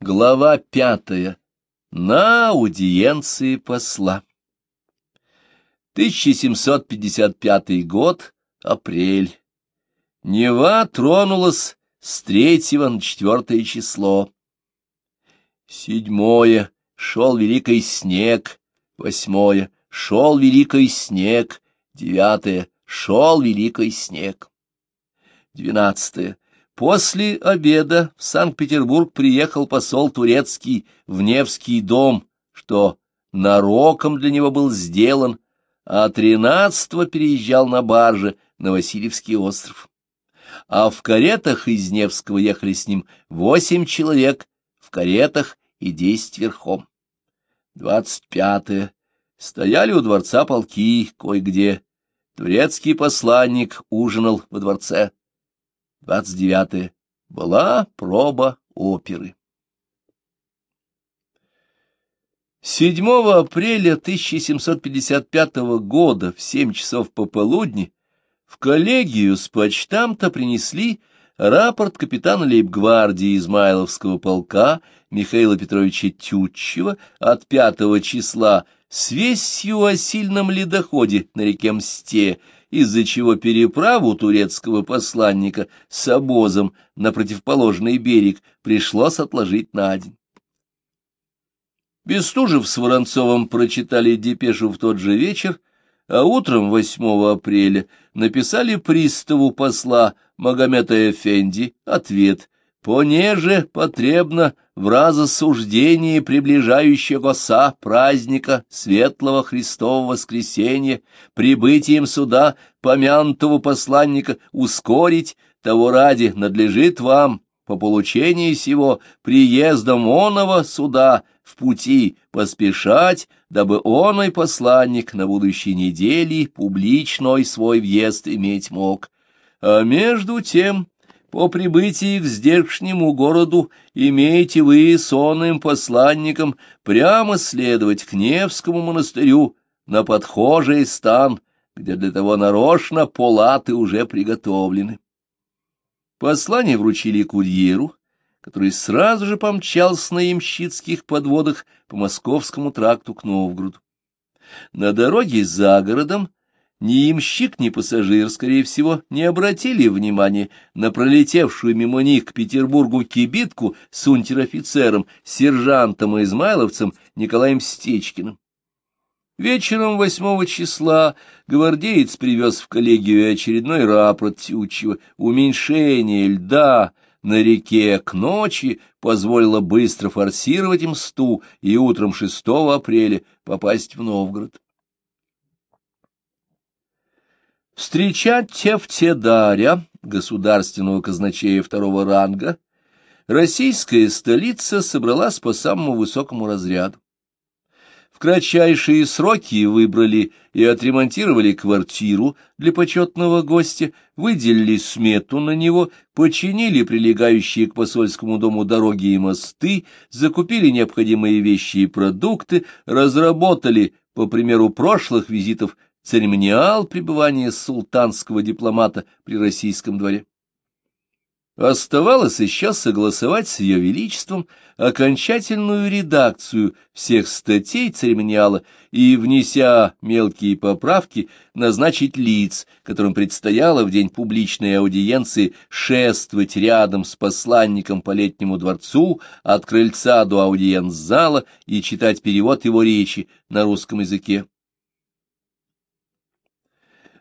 Глава пятая. На аудиенции посла. 1755 год, апрель. Нева тронулась с третьего на четвертое число. Седьмое. Шел великий снег. Восьмое. Шел великий снег. Девятое. Шел великий снег. Двенадцатое. После обеда в Санкт-Петербург приехал посол турецкий в Невский дом, что нароком для него был сделан, а тринадцатого переезжал на барже на Васильевский остров. А в каретах из Невского ехали с ним восемь человек, в каретах и десять верхом. Двадцать пятое. Стояли у дворца полки кое-где. Турецкий посланник ужинал во дворце. 29. Была проба оперы. 7 апреля 1755 года в 7 часов пополудни в коллегию с почтамта принесли рапорт капитана лейб-гвардии Измайловского полка Михаила Петровича Тютчева от 5 числа с вестью о сильном ледоходе на реке Мсте, из-за чего переправу турецкого посланника с обозом на противоположный берег пришлось отложить на день. Бестужев с Воронцовым прочитали депешу в тот же вечер, а утром 8 апреля написали приставу посла Магомета Эфенди ответ «Понеже потребно в разосуждении приближающегося праздника Светлого Христового Воскресения прибытием суда помянутого посланника ускорить, того ради надлежит вам по получении сего приездом оного суда в пути поспешать, дабы оной посланник на будущей неделе публичной свой въезд иметь мог. А между тем по прибытии к здешнему городу имеете вы сонным посланником прямо следовать к Невскому монастырю на подхожий стан, где для того нарочно полаты уже приготовлены. Послание вручили курьеру, который сразу же помчался на ямщицких подводах по московскому тракту к Новгороду. На дороге за городом ни ямщик, ни пассажир, скорее всего, не обратили внимания на пролетевшую мимо них к Петербургу кибитку с унтер-офицером, сержантом и измайловцем Николаем Стечкиным. Вечером восьмого числа гвардеец привез в коллегию очередной рапорт Тютчева. Уменьшение льда на реке к ночи позволило быстро форсировать мсту и утром 6 апреля попасть в Новгород. Встречать Тевтедаря, государственного казначея второго ранга, российская столица собралась по самому высокому разряду. В кратчайшие сроки выбрали и отремонтировали квартиру для почетного гостя, выделили смету на него, починили прилегающие к посольскому дому дороги и мосты, закупили необходимые вещи и продукты, разработали, по примеру прошлых визитов, церемониал пребывания султанского дипломата при российском дворе. Оставалось еще согласовать с ее величеством окончательную редакцию всех статей церемониала и, внеся мелкие поправки, назначить лиц, которым предстояло в день публичной аудиенции шествовать рядом с посланником по летнему дворцу от крыльца до аудиенц-зала и читать перевод его речи на русском языке.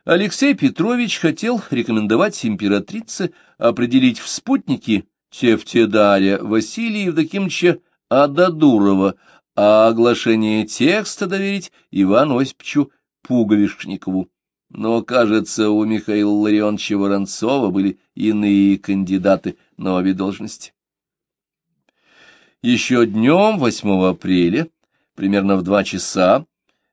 Алексей Петрович хотел рекомендовать императрице определить в спутнике Тевтедаря Василия Евдокимовича Ададурова, а оглашение текста доверить Ивану Осиповичу Пуговишникову. Но, кажется, у Михаила Ларионовича Воронцова были иные кандидаты на обе должности. Еще днем, 8 апреля, примерно в два часа,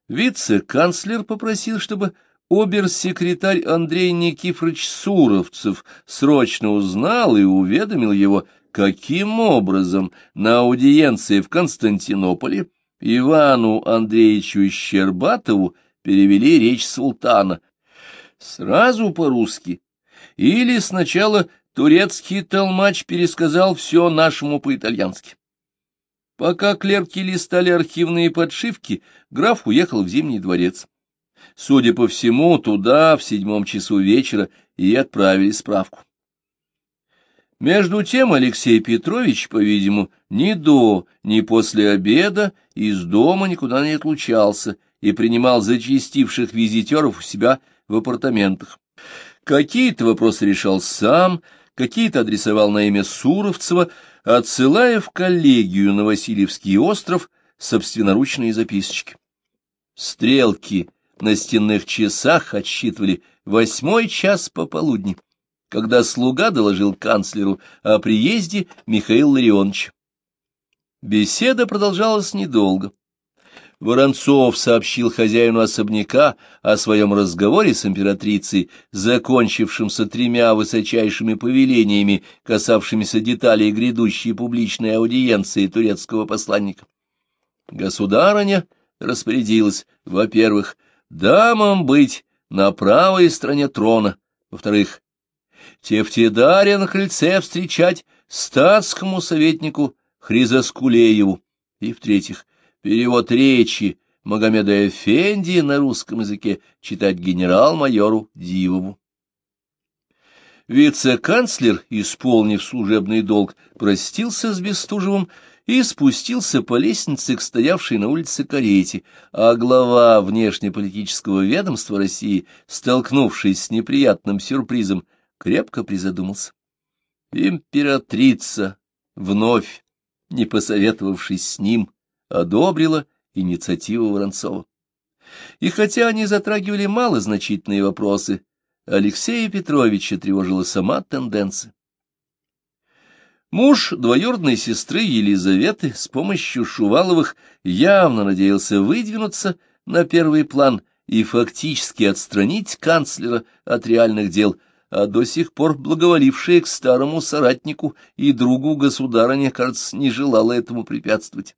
вице-канцлер попросил, чтобы обер-секретарь Андрей Никифорович Суровцев срочно узнал и уведомил его, каким образом на аудиенции в Константинополе Ивану Андреевичу Щербатову перевели речь султана. Сразу по-русски. Или сначала турецкий толмач пересказал все нашему по-итальянски. Пока клерки листали архивные подшивки, граф уехал в Зимний дворец. Судя по всему, туда в седьмом часу вечера и отправили справку. Между тем Алексей Петрович, по-видимому, ни до, ни после обеда из дома никуда не отлучался и принимал зачастивших визитеров у себя в апартаментах. Какие-то вопросы решал сам, какие-то адресовал на имя Суровцева, отсылая в коллегию на Васильевский остров собственноручные записочки. Стрелки на стенных часах отсчитывали восьмой час пополудни, когда слуга доложил канцлеру о приезде Михаила Ларионовича. Беседа продолжалась недолго. Воронцов сообщил хозяину особняка о своем разговоре с императрицей, закончившемся тремя высочайшими повелениями, касавшимися деталей грядущей публичной аудиенции турецкого посланника. Государыня распорядилась, во-первых, дамам быть на правой стороне трона, во-вторых, Тефтедаря на крыльце встречать статскому советнику Хризоскулееву, и, в-третьих, Перевод речи Магомеда Эфенди на русском языке читать генерал-майору Дивову. Вице-канцлер, исполнив служебный долг, простился с Бестужевым и спустился по лестнице к стоявшей на улице карете, а глава внешнеполитического ведомства России, столкнувшись с неприятным сюрпризом, крепко призадумался. Императрица, вновь не посоветовавшись с ним, одобрила инициативу Воронцова. И хотя они затрагивали малозначительные вопросы, Алексея Петровича тревожила сама тенденция. Муж двоюродной сестры Елизаветы с помощью Шуваловых явно надеялся выдвинуться на первый план и фактически отстранить канцлера от реальных дел, а до сих пор благоволившая к старому соратнику и другу государыня, кажется, не желала этому препятствовать.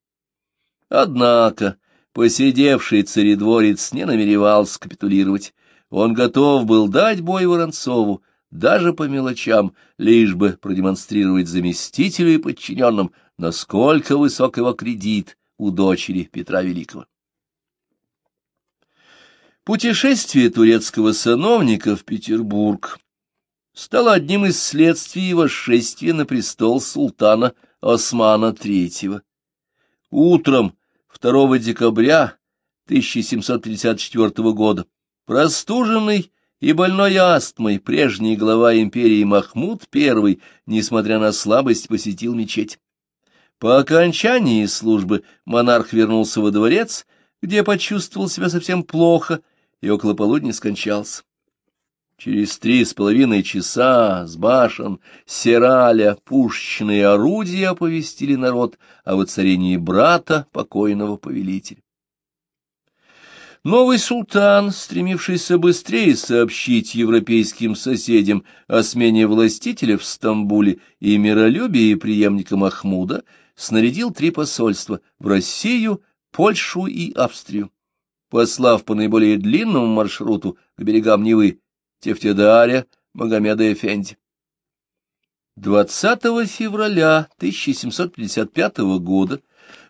Однако посидевший царедворец не намеревался капитулировать. Он готов был дать бой Воронцову, даже по мелочам, лишь бы продемонстрировать заместителю и подчиненным, насколько высок его кредит у дочери Петра Великого. Путешествие турецкого сановника в Петербург стало одним из следствий восшествия на престол султана Османа III. Утром 2 декабря 1754 года простуженный и больной астмой прежний глава империи Махмуд I, несмотря на слабость, посетил мечеть. По окончании службы монарх вернулся во дворец, где почувствовал себя совсем плохо и около полудня скончался. Через три с половиной часа с башен Сираля пушечные орудия оповестили народ о воцарении брата покойного повелителя. Новый султан, стремившийся быстрее сообщить европейским соседям о смене властителя в Стамбуле и миролюбии преемника Махмуда, снарядил три посольства в Россию, Польшу и Австрию. Послав по наиболее длинному маршруту к берегам Невы Тефтедаря Магомеда Эфенди. 20 февраля 1755 года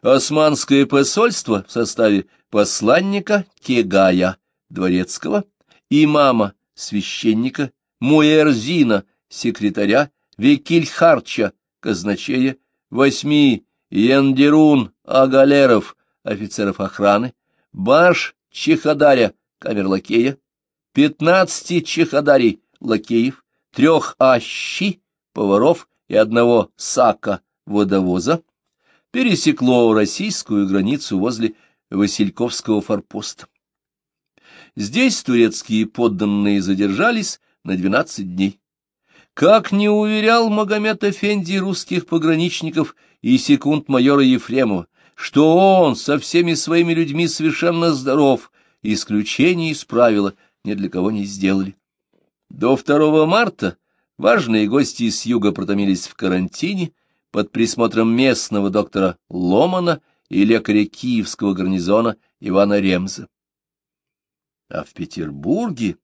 Османское посольство в составе посланника Кегая Дворецкого, имама, священника, Муэрзина, секретаря, Викильхарча, казначея, восьми Яндерун, Агалеров, офицеров охраны, Баш Чехадаря, камерлакея, пятнадцати чехадарей лакеев, трех ащи, поваров и одного сака водовоза, пересекло российскую границу возле Васильковского форпоста. Здесь турецкие подданные задержались на двенадцать дней. Как не уверял Магомед Эфенди русских пограничников и секунд-майора Ефремова, что он со всеми своими людьми совершенно здоров, исключение из правила — ни для кого не сделали. До 2 марта важные гости с юга протомились в карантине под присмотром местного доктора Ломана и лекаря киевского гарнизона Ивана Ремза. А в Петербурге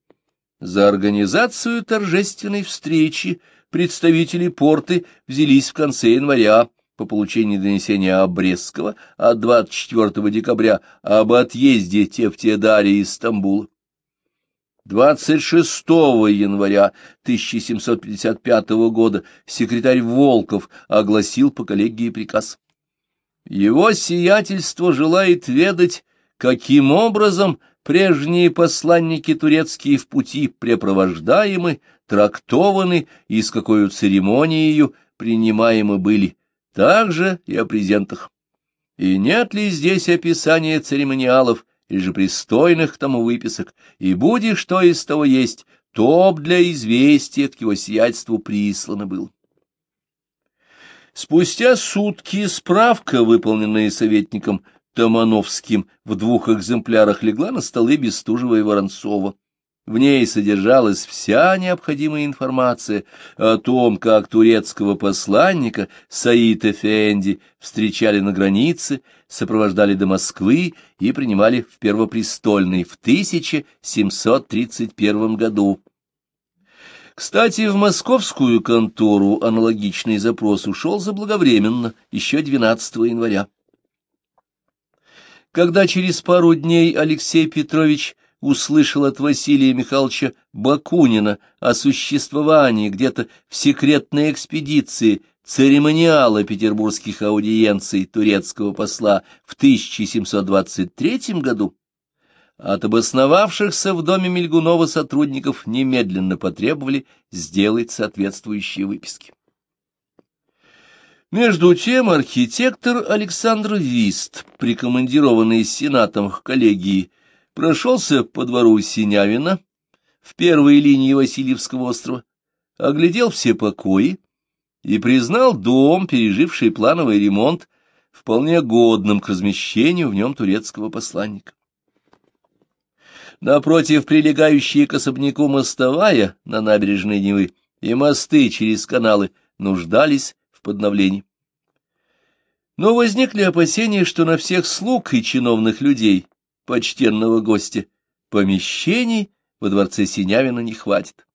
за организацию торжественной встречи представители порты взялись в конце января по получении донесения Обрезского от 24 декабря об отъезде Тефтедария из Стамбула. 26 января 1755 года секретарь Волков огласил по коллегии приказ. Его сиятельство желает ведать, каким образом прежние посланники турецкие в пути препровождаемы, трактованы и с какой церемонией принимаемы были, также и о презентах. И нет ли здесь описания церемониалов, или же пристойных к тому выписок, и будешь что из того есть, то б для известия к его сиятельству прислано был. Спустя сутки справка, выполненная советником Томановским, в двух экземплярах легла на столы Бестужева и Воронцова. В ней содержалась вся необходимая информация о том, как турецкого посланника Саид Эфенди встречали на границе, сопровождали до Москвы и принимали в Первопрестольной в 1731 году. Кстати, в московскую контору аналогичный запрос ушел заблаговременно, еще 12 января. Когда через пару дней Алексей Петрович услышал от Василия Михайловича Бакунина о существовании где-то в секретной экспедиции церемониала петербургских аудиенций турецкого посла в 1723 году, от обосновавшихся в доме Мельгунова сотрудников немедленно потребовали сделать соответствующие выписки. Между тем архитектор Александр Вист, прикомандированный Сенатом к коллегии, прошелся по двору Синявина в первой линии Васильевского острова, оглядел все покои и признал дом, переживший плановый ремонт, вполне годным к размещению в нем турецкого посланника. Напротив, прилегающие к особняку мостовая на набережной Невы и мосты через каналы нуждались в подновлении. Но возникли опасения, что на всех слуг и чиновных людей почтенного гостя, помещений во дворце Синявина не хватит.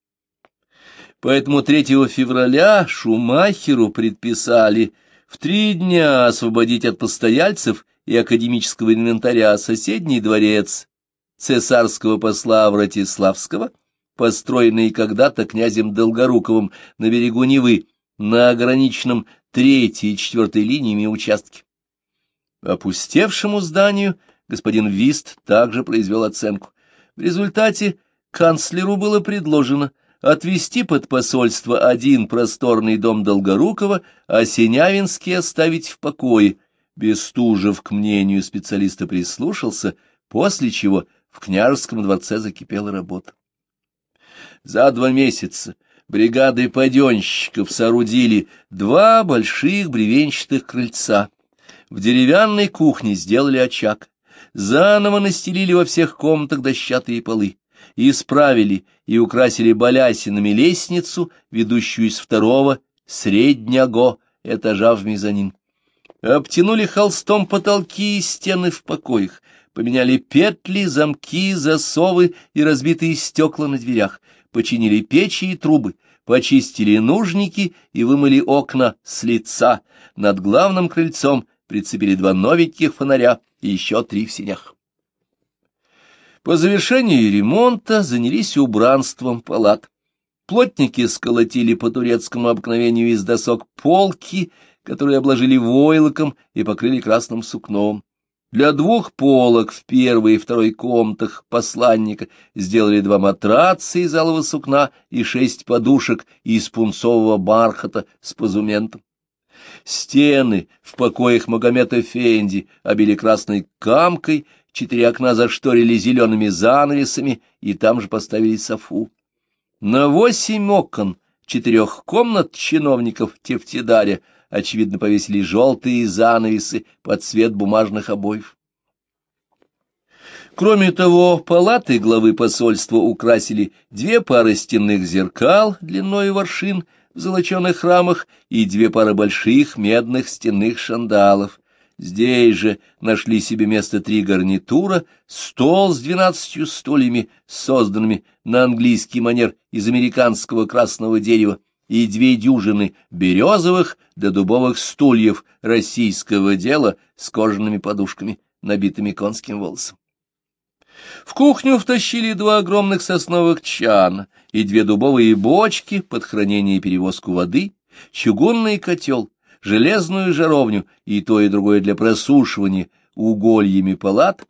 Поэтому 3 февраля Шумахеру предписали в три дня освободить от постояльцев и академического инвентаря соседний дворец цесарского посла Вратиславского, построенный когда-то князем Долгоруковым на берегу Невы, на ограниченном третьей и четвертой линиями участке. Опустевшему зданию господин Вист также произвел оценку. В результате канцлеру было предложено отвести под посольство один просторный дом Долгорукова, а Синявинский оставить в покое. Бестужев к мнению специалиста прислушался, после чего в княжеском дворце закипела работа. За два месяца бригады паденщиков соорудили два больших бревенчатых крыльца. В деревянной кухне сделали очаг заново настелили во всех комнатах дощатые полы, исправили и украсили балясинами лестницу, ведущую из второго среднего этажа в мезонин. Обтянули холстом потолки и стены в покоях, поменяли петли, замки, засовы и разбитые стекла на дверях, починили печи и трубы, почистили нужники и вымыли окна с лица. Над главным крыльцом прицепили два новеньких фонаря и еще три в синях. По завершении ремонта занялись убранством палат. Плотники сколотили по турецкому обыкновению из досок полки, которые обложили войлоком и покрыли красным сукном. Для двух полок в первой и второй комнатах посланника сделали два матраца из алого сукна и шесть подушек из пунцового бархата с позументом. Стены в покоях Магомета Фенди обили красной камкой, четыре окна зашторили зелеными занавесами и там же поставили софу. На восемь окон четырех комнат чиновников Тефтидаря, очевидно, повесили желтые занавесы под цвет бумажных обоев. Кроме того, палаты главы посольства украсили две пары стенных зеркал длиной в аршин — в золоченых рамах и две пары больших медных стенных шандалов. Здесь же нашли себе место три гарнитура, стол с двенадцатью стульями, созданными на английский манер из американского красного дерева, и две дюжины березовых до дубовых стульев российского дела с кожаными подушками, набитыми конским волосом. В кухню втащили два огромных сосновых чана и две дубовые бочки под хранение и перевозку воды, чугунный котел, железную жаровню и то и другое для просушивания угольями палат,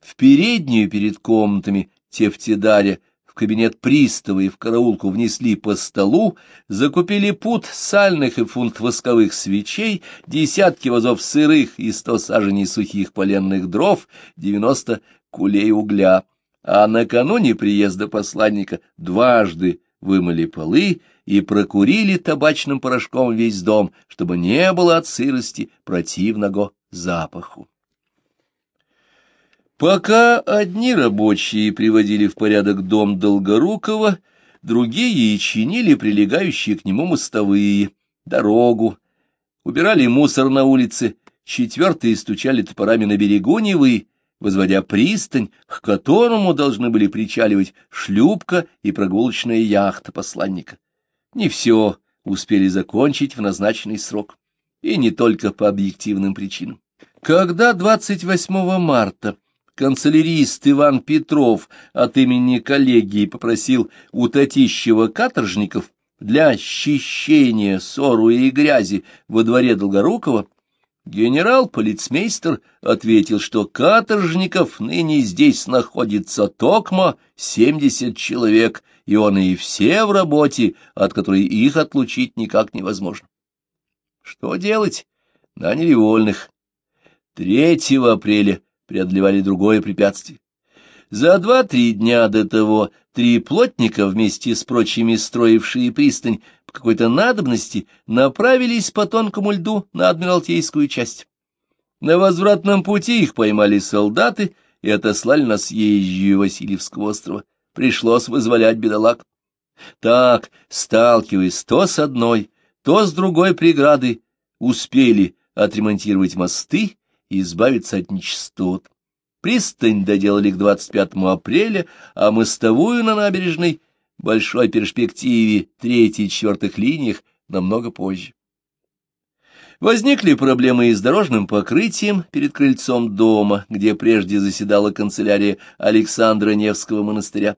в переднюю перед комнатами Тефтидаря в кабинет пристава и в караулку внесли по столу, закупили пуд сальных и фунт восковых свечей, десятки вазов сырых и сто саженей сухих поленных дров, девяносто кулей угля. А накануне приезда посланника дважды вымыли полы и прокурили табачным порошком весь дом, чтобы не было от сырости противного запаху. Пока одни рабочие приводили в порядок дом Долгорукова, другие чинили прилегающие к нему мостовые, дорогу, убирали мусор на улице, четвертые стучали топорами на берегу Невы, возводя пристань, к которому должны были причаливать шлюпка и прогулочная яхта посланника. Не все успели закончить в назначенный срок, и не только по объективным причинам. Когда 28 марта канцелярист Иван Петров от имени коллегии попросил у Татищева каторжников для счищения ссору и грязи во дворе Долгорукова, генерал-полицмейстер ответил, что каторжников ныне здесь находится токмо семьдесят человек, и он и все в работе, от которой их отлучить никак невозможно. Что делать? Наняли вольных. 3 апреля преодолевали другое препятствие. За два-три дня до того три плотника, вместе с прочими строившие пристань, какой-то надобности направились по тонкому льду на Адмиралтейскую часть. На возвратном пути их поймали солдаты и отослали на съезжию Васильевского острова. Пришлось вызволять бедолаг. Так, сталкиваясь то с одной, то с другой преградой, успели отремонтировать мосты и избавиться от нечистот. Пристань доделали к 25 апреля, а мостовую на набережной большой перспективе третьей и четвертых линиях намного позже. Возникли проблемы и с дорожным покрытием перед крыльцом дома, где прежде заседала канцелярия Александра Невского монастыря.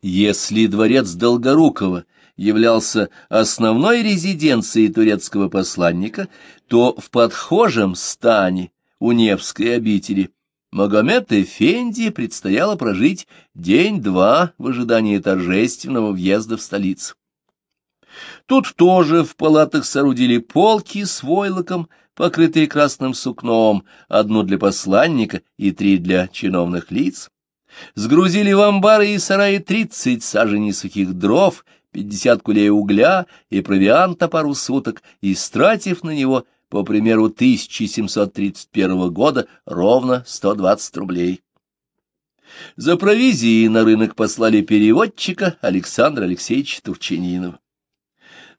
Если дворец Долгорукова являлся основной резиденцией турецкого посланника, то в подхожем стане у Невской обители Магомед Эфенди предстояло прожить день-два в ожидании торжественного въезда в столицу. Тут тоже в палатах соорудили полки с войлоком, покрытые красным сукном, одну для посланника и три для чиновных лиц. Сгрузили в амбары и сараи тридцать саженей сухих дров пятьдесят кулей угля и провианта пару суток, истратив на него, по примеру 1731 года, ровно 120 рублей. За провизией на рынок послали переводчика Александра Алексеевича Турчининова.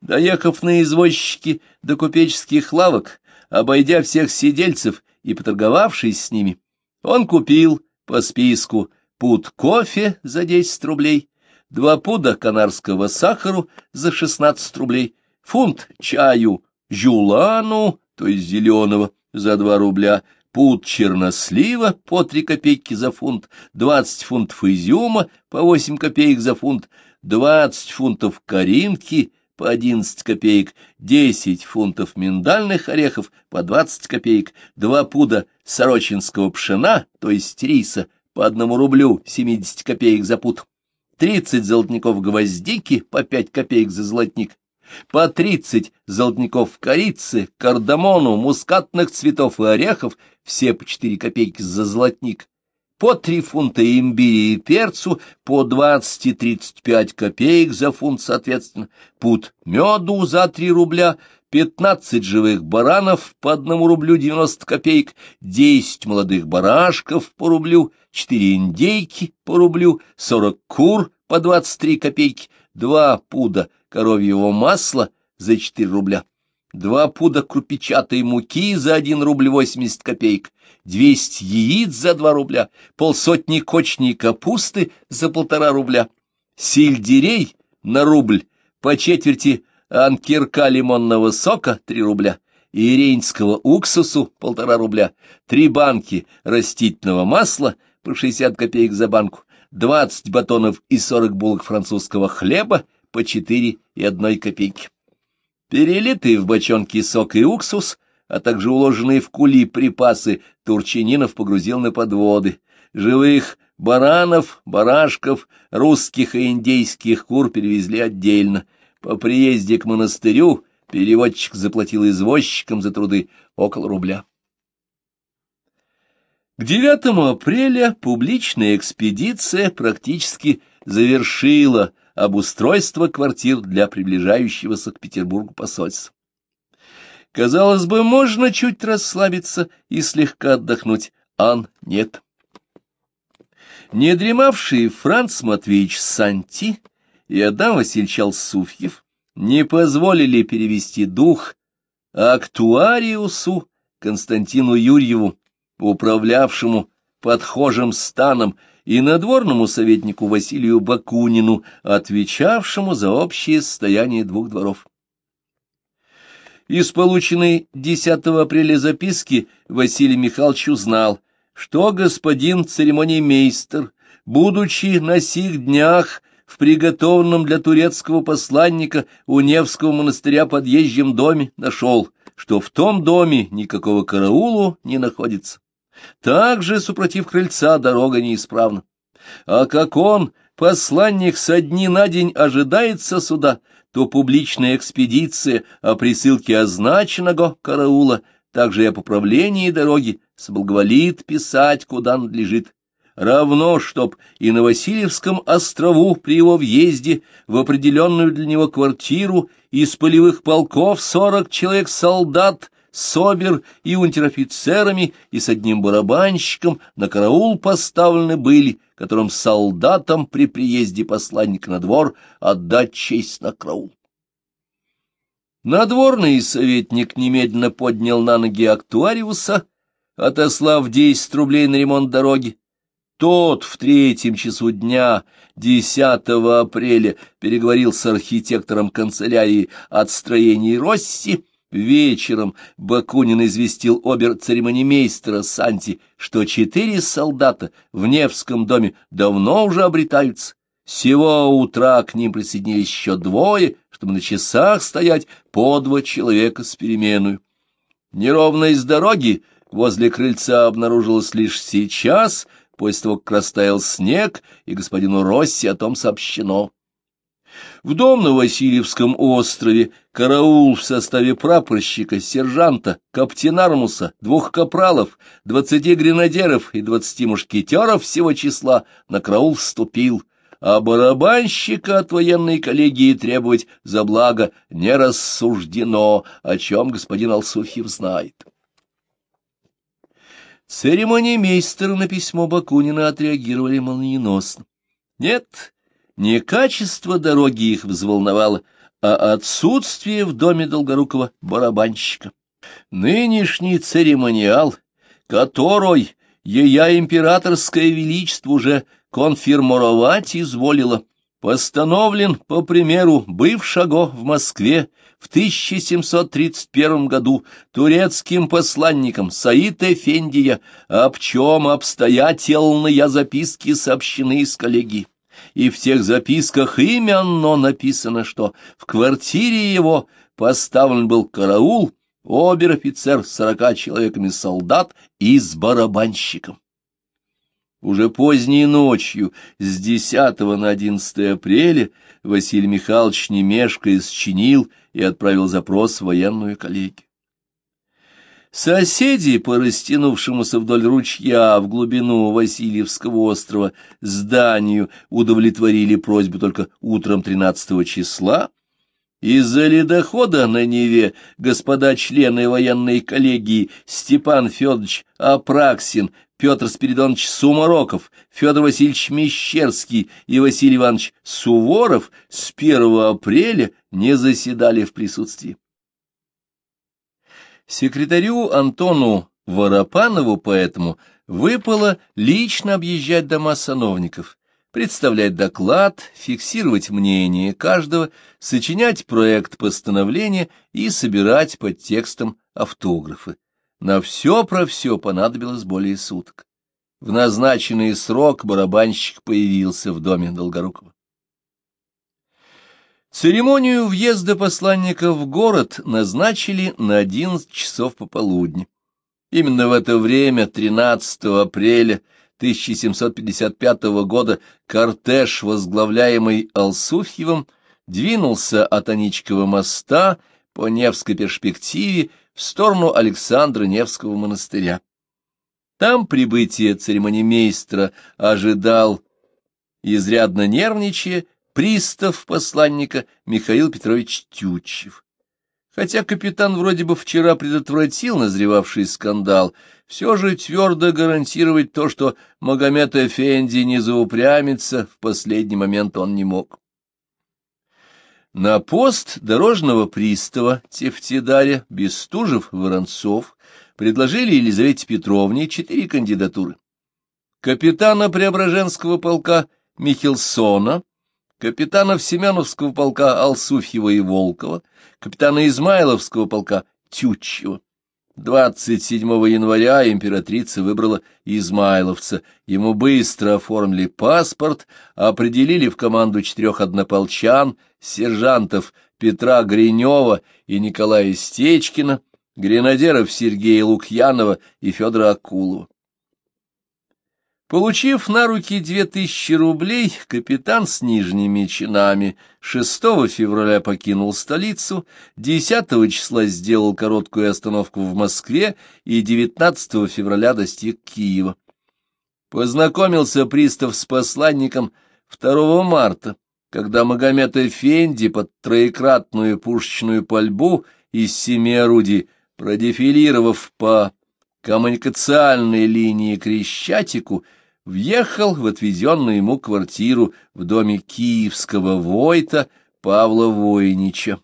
Доехав на извозчики до купеческих лавок, обойдя всех сидельцев и поторговавшись с ними, он купил по списку пуд кофе за 10 рублей, два пуда канарского сахару за шестнадцать рублей, фунт чаю жулану, то есть зеленого, за два рубля, пуд чернослива по три копейки за фунт, двадцать фунтов изюма по восемь копеек за фунт, двадцать фунтов коринки по одиннадцать копеек, десять фунтов миндальных орехов по двадцать копеек, два пуда сорочинского пшена, то есть риса, по одному рублю семьдесят копеек за пуд тридцать золотников гвоздики по пять копеек за золотник, по тридцать золотников корицы, кардамону, мускатных цветов и орехов, все по четыре копейки за золотник, по три фунта имбиря и перцу, по двадцать и тридцать пять копеек за фунт, соответственно, пуд меду за три рубля, пятнадцать живых баранов по одному рублю девяносто копеек, десять молодых барашков по рублю, четыре индейки по рублю, сорок кур по двадцать три копейки, два пуда коровьего масла за четыре рубля, два пуда крупичатой муки за один рубль восемьдесят копеек, двести яиц за два рубля, полсотни кочней капусты за полтора рубля, сельдерей на рубль, по четверти анкерка лимонного сока — три рубля, и рейнского уксусу — полтора рубля, три банки растительного масла по шестьдесят копеек за банку, двадцать батонов и сорок булок французского хлеба по четыре и одной копейки. Перелитые в бочонки сок и уксус, а также уложенные в кули припасы, Турчининов погрузил на подводы. Живых баранов, барашков, русских и индейских кур перевезли отдельно. По приезде к монастырю переводчик заплатил извозчикам за труды около рубля. К 9 апреля публичная экспедиция практически завершила обустройство квартир для приближающегося к Петербургу посольства. Казалось бы, можно чуть расслабиться и слегка отдохнуть, ан нет. Недремавший Франц Матвеевич Санти и Адам Васильевич Алсуфьев не позволили перевести дух актуариусу Константину Юрьеву, управлявшему подхожим станом, и надворному советнику Василию Бакунину, отвечавшему за общее состояние двух дворов. Из полученной 10 апреля записки Василий Михайлович узнал, что господин церемониймейстер, будучи на сих днях в приготовленном для турецкого посланника у Невского монастыря подъезжем доме, нашел, что в том доме никакого караулу не находится. Также, супротив крыльца, дорога неисправна. А как он, посланник со дни на день, ожидается суда, то публичная экспедиция о присылке означенного караула, также и о поправлении дороги, соблаговолит писать, куда надлежит. Равно, чтоб и на Васильевском острову при его въезде в определенную для него квартиру из полевых полков сорок человек солдат Собер и унтер-офицерами, и с одним барабанщиком на караул поставлены были, которым солдатам при приезде посланника на двор отдать честь на караул. Надворный советник немедленно поднял на ноги актуариуса, отослав десять рублей на ремонт дороги. Тот в третьем часу дня, 10 апреля, переговорил с архитектором канцелярии от строений Росси, Вечером Бакунин известил обер-церемонимейстера Санти, что четыре солдата в Невском доме давно уже обретаются. Сего утра к ним присоединились еще двое, чтобы на часах стоять по два человека с переменой. Неровность дороги возле крыльца обнаружилась лишь сейчас, после того, как растаял снег, и господину Росси о том сообщено. В дом на Васильевском острове караул в составе прапорщика, сержанта, каптенармуса, двух капралов, двадцати гренадеров и двадцати мушкетеров всего числа на караул вступил, а барабанщика от военной коллегии требовать за благо не рассуждено, о чем господин Алсухив знает. Церемониймейстеры на письмо Бакунина отреагировали молниеносно. Нет, не качество дороги их взволновало, а отсутствие в доме Долгорукова барабанщика. Нынешний церемониал, который ея императорское величество уже конфирмировать изволило, постановлен по примеру бывшего в Москве в 1731 году турецким посланником Саид Эфендия, об чем обстоятельные записки сообщены из коллегии и в тех записках именно написано, что в квартире его поставлен был караул, обер-офицер с сорока человеками солдат и с барабанщиком. Уже поздней ночью, с 10 на 11 апреля, Василий Михайлович немешко счинил и отправил запрос в военную коллегию. Соседи по растянувшемуся вдоль ручья в глубину Васильевского острова зданию удовлетворили просьбу только утром 13 числа. Из-за ледохода на Неве господа члены военной коллегии Степан Федорович Апраксин, Петр Спиридонович Сумароков, Федор Васильевич Мещерский и Василий Иванович Суворов с 1 апреля не заседали в присутствии. Секретарю Антону Воропанову поэтому выпало лично объезжать дома сановников, представлять доклад, фиксировать мнение каждого, сочинять проект постановления и собирать под текстом автографы. На все про все понадобилось более суток. В назначенный срок барабанщик появился в доме Долгорукова. Церемонию въезда посланника в город назначили на 11 часов пополудни. Именно в это время, 13 апреля 1755 года, кортеж, возглавляемый Алсуфьевым, двинулся от Аничкова моста по Невской перспективе в сторону Александра Невского монастыря. Там прибытие церемонимейстра ожидал, изрядно нервничая, пристав посланника Михаил Петрович Тютчев. Хотя капитан вроде бы вчера предотвратил назревавший скандал, все же твердо гарантировать то, что Магомед Эфенди не заупрямится, в последний момент он не мог. На пост дорожного пристава Тефтидаря Бестужев-Воронцов предложили Елизавете Петровне четыре кандидатуры. Капитана Преображенского полка Михелсона, капитанов Семеновского полка Алсуфьева и Волкова, капитана Измайловского полка Тютчева. 27 января императрица выбрала Измайловца. Ему быстро оформили паспорт, определили в команду четырех однополчан, сержантов Петра Гринева и Николая Стечкина, гренадеров Сергея Лукьянова и Федора Акулова. Получив на руки две тысячи рублей, капитан с нижними чинами 6 февраля покинул столицу, 10 числа сделал короткую остановку в Москве и 19 февраля достиг Киева. Познакомился пристав с посланником 2 марта, когда Магомед Эфенди под троекратную пушечную пальбу из семи орудий, продефилировав по коммуникациальной линии Крещатику, въехал в отведенную ему квартиру в доме киевского войта Павла Войнича.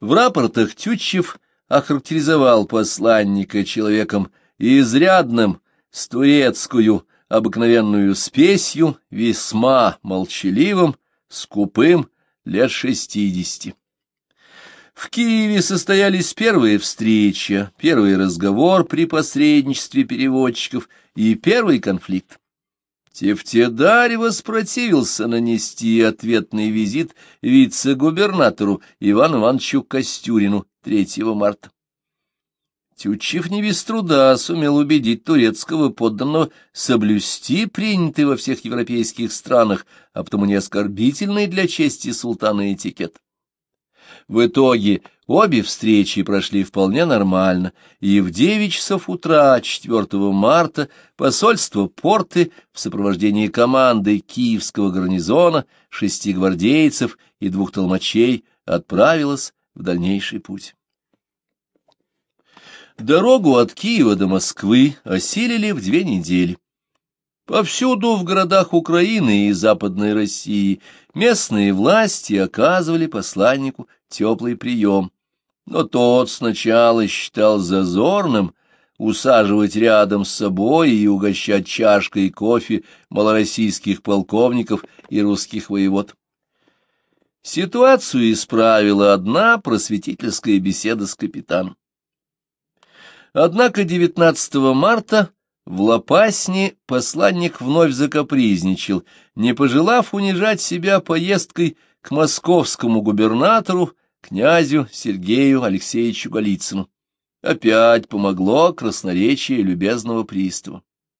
В рапортах Тютчев охарактеризовал посланника человеком изрядным, с турецкую обыкновенную спесью, весьма молчаливым, скупым, лет шестидесяти. В Киеве состоялись первые встречи, первый разговор при посредничестве переводчиков и первый конфликт. Тевтедарь воспротивился нанести ответный визит вице-губернатору Ивану Ивановичу Костюрину 3 марта. Тютчев не без труда сумел убедить турецкого подданного соблюсти принятый во всех европейских странах, а потому не оскорбительный для чести султана этикет. В итоге обе встречи прошли вполне нормально, и в 9 часов утра 4 марта посольство Порты в сопровождении команды киевского гарнизона, шести гвардейцев и двух толмачей отправилось в дальнейший путь. Дорогу от Киева до Москвы осилили в две недели. Повсюду в городах Украины и Западной России местные власти оказывали посланнику теплый прием, но тот сначала считал зазорным усаживать рядом с собой и угощать чашкой кофе малороссийских полковников и русских воевод. Ситуацию исправила одна просветительская беседа с капитаном. Однако 19 марта в Лопасне посланник вновь закапризничал, не пожелав унижать себя поездкой к московскому губернатору, князю Сергею Алексеевичу Голицыну. Опять помогло красноречие любезного пристава.